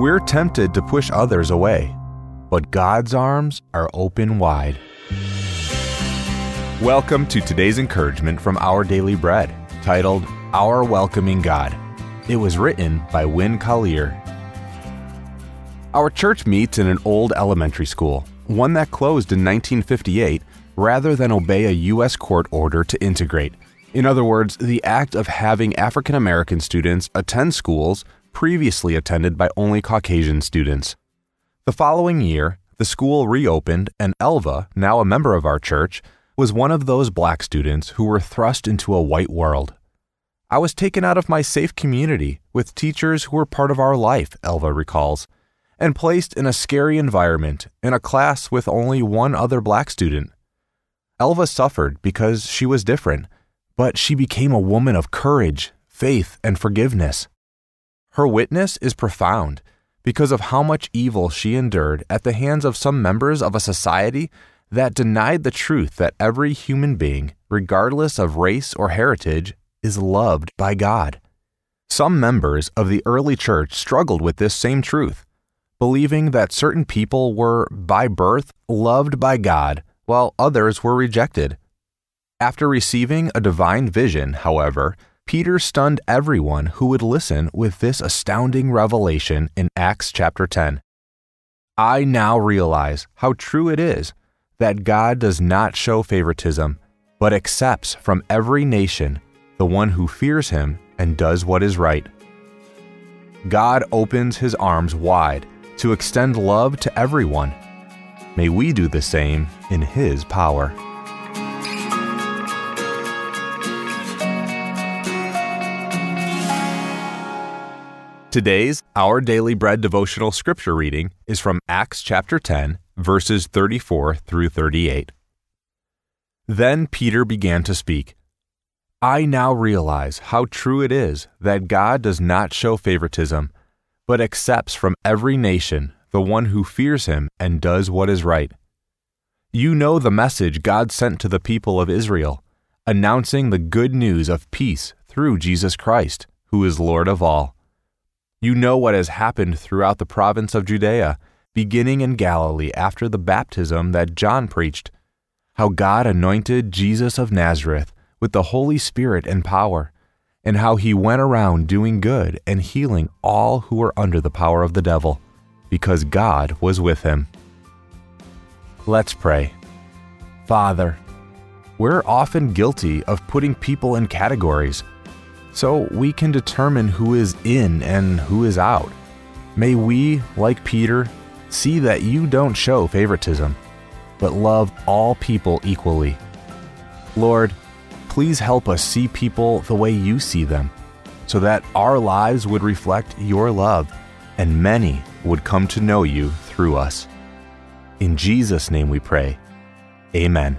We're tempted to push others away, but God's arms are open wide. Welcome to today's encouragement from Our Daily Bread, titled Our Welcoming God. It was written by Winn Collier. Our church meets in an old elementary school, one that closed in 1958 rather than obey a U.S. court order to integrate. In other words, the act of having African American students attend schools previously attended by only Caucasian students. The following year, the school reopened, and Elva, now a member of our church, was one of those black students who were thrust into a white world. I was taken out of my safe community with teachers who were part of our life, Elva recalls, and placed in a scary environment in a class with only one other black student. Elva suffered because she was different, but she became a woman of courage, faith, and forgiveness. Her witness is profound because of how much evil she endured at the hands of some members of a society that denied the truth that every human being, regardless of race or heritage, is loved by God. Some members of the early church struggled with this same truth, believing that certain people were, by birth, loved by God, while others were rejected. After receiving a divine vision, however, Peter stunned everyone who would listen with this astounding revelation in Acts chapter 10. I now realize how true it is that God does not show favoritism, but accepts from every nation the one who fears him and does what is right. God opens his arms wide to extend love to everyone. May we do the same in his power. Today's Our Daily Bread devotional scripture reading is from Acts chapter 10, verses 34 through 38. Then Peter began to speak. I now realize how true it is that God does not show favoritism, but accepts from every nation the one who fears him and does what is right. You know the message God sent to the people of Israel, announcing the good news of peace through Jesus Christ, who is Lord of all. You know what has happened throughout the province of Judea, beginning in Galilee after the baptism that John preached, how God anointed Jesus of Nazareth with the Holy Spirit and power, and how he went around doing good and healing all who were under the power of the devil, because God was with him. Let's pray. Father, we're often guilty of putting people in categories so we can determine who is in and who is out. May we, like Peter, see that you don't show favoritism, but love all people equally. Lord, please help us see people the way you see them, so that our lives would reflect your love and many would come to know you through us. In Jesus' name we pray. Amen.